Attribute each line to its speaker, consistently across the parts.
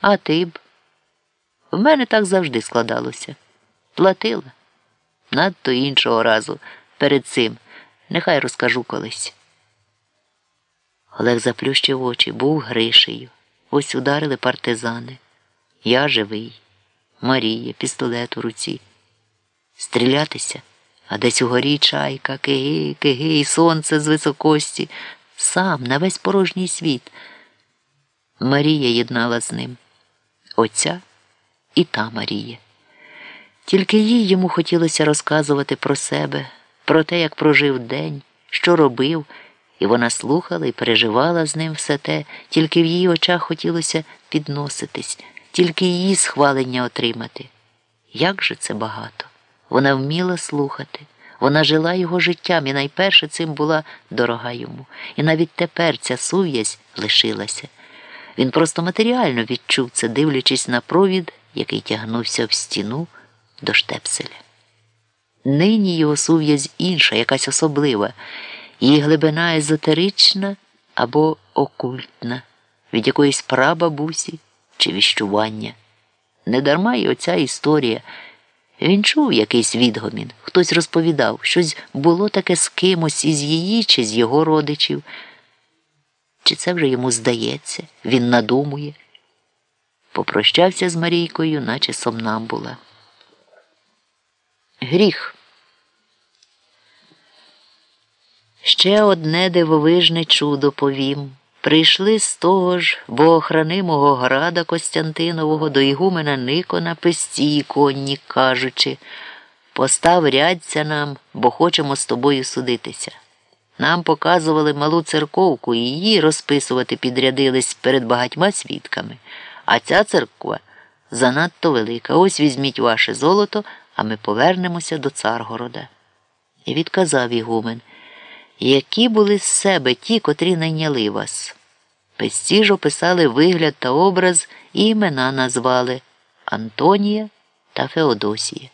Speaker 1: А ти б? В мене так завжди складалося. Платила. Надто іншого разу перед цим. Нехай розкажу колись. Олег заплющив очі, був Гришею. Ось ударили партизани. Я живий. Марія, пістолет у руці. Стрілятися, а десь угорі чайка, киги, киги, і сонце з високості, сам на весь порожній світ. Марія єднала з ним. Оця і та Марія. Тільки їй йому хотілося розказувати про себе, про те, як прожив день, що робив, і вона слухала і переживала з ним все те, тільки в її очах хотілося підноситись, тільки її схвалення отримати. Як же це багато? Вона вміла слухати. Вона жила його життям і найперше цим була дорога йому. І навіть тепер ця сув'язь лишилася. Він просто матеріально відчув це, дивлячись на провід, який тягнувся в стіну до штепселя. Нині його сув'язь інша, якась особлива, її глибина езотерична або окультна, від якоїсь прабабусі чи віщування. Недарма й оця історія. Він чув якийсь відгомін, хтось розповідав, щось було таке з кимось із її чи з його родичів. Чи це вже йому здається, він надумує? Попрощався з Марійкою, наче сомнамбула. Гріх. Ще одне дивовижне чудо повім. Прийшли з того ж богохранимого града Костянтинового до Ігумена Никона песті конні, кажучи постав рядця нам, бо хочемо з тобою судитися. Нам показували малу церковку і її розписувати підрядились перед багатьма свідками. А ця церква занадто велика. Ось візьміть ваше золото, а ми повернемося до Царгорода. І відказав Ігумен, які були з себе ті, котрі найняли вас. Песці ж описали вигляд та образ і імена назвали Антонія та Феодосія.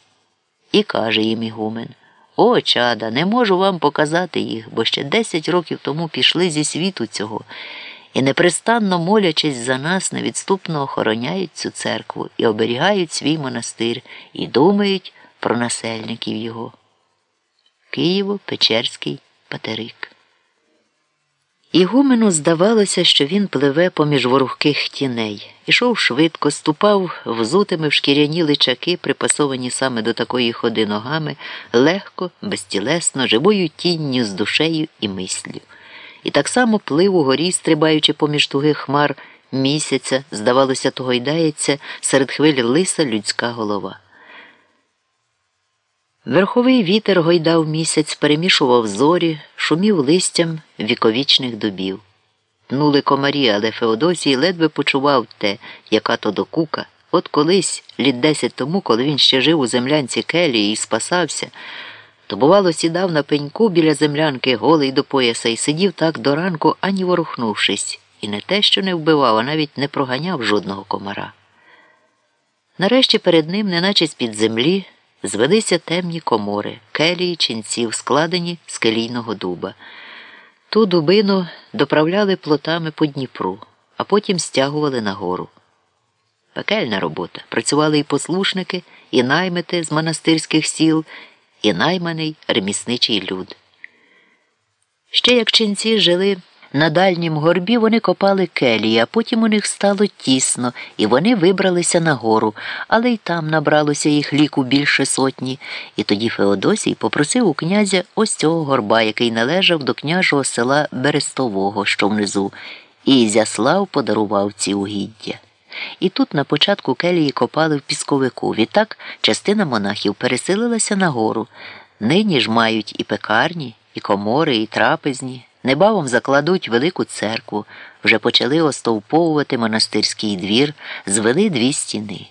Speaker 1: І каже їм Ігумен О, чада, не можу вам показати їх, бо ще десять років тому пішли зі світу цього і, непрестанно молячись за нас, невідступно охороняють цю церкву і оберігають свій монастир і думають про насельників його. Києво Печерський Патерик. Ігумену здавалося, що він пливе поміж ворогких тіней, ішов швидко, ступав взутими в шкіряні личаки, припасовані саме до такої ходи ногами, легко, безтілесно, живою тінню з душею і мислю. І так само плив угорі, стрибаючи поміж тугих хмар місяця, здавалося, того йдається серед хвиль лиса людська голова. Верховий вітер гойдав місяць, перемішував зорі, шумів листям віковічних дубів. Тнули комарі, але Феодосій ледве почував те, яка то докука. От колись, літ десять тому, коли він ще жив у землянці келії і спасався, то, бувало, сідав на пеньку біля землянки голий до пояса і сидів так до ранку, ані ворухнувшись, і не те, що не вбивав, а навіть не проганяв жодного комара. Нарешті перед ним, неначе з-під землі, звелися темні комори, келії ченців, складені з келійного дуба. Ту дубину доправляли плотами по Дніпру, а потім стягували нагору. Пекельна робота. Працювали і послушники, і наймити з монастирських сіл, і найманий ремісничий люд. Ще як ченці жили. На дальнім горбі вони копали келії, а потім у них стало тісно, і вони вибралися на гору, але й там набралося їх ліку більше сотні. І тоді Феодосій попросив у князя ось цього горба, який належав до княжого села Берестового, що внизу, і Ізяслав подарував ці угіддя. І тут на початку келії копали в пісковику. Відтак частина монахів переселилася на гору. Нині ж мають і пекарні, і комори, і трапезні. Небавом закладуть велику церкву, вже почали остовповувати монастирський двір, звели дві стіни.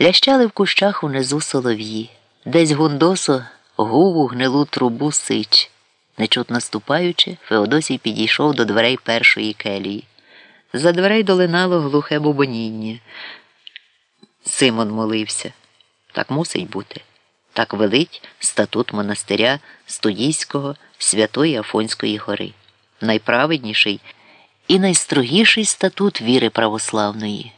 Speaker 1: Лящали в кущах унизу солов'ї, десь гундосо гуву гнилу трубу сич. Нечутно ступаючи, Феодосій підійшов до дверей першої келії. За дверей долинало глухе бубоніння. Симон молився. Так мусить бути. Так велить статут монастиря Студійського Святої Афонської гори, найправедніший і найстрогіший статут віри православної.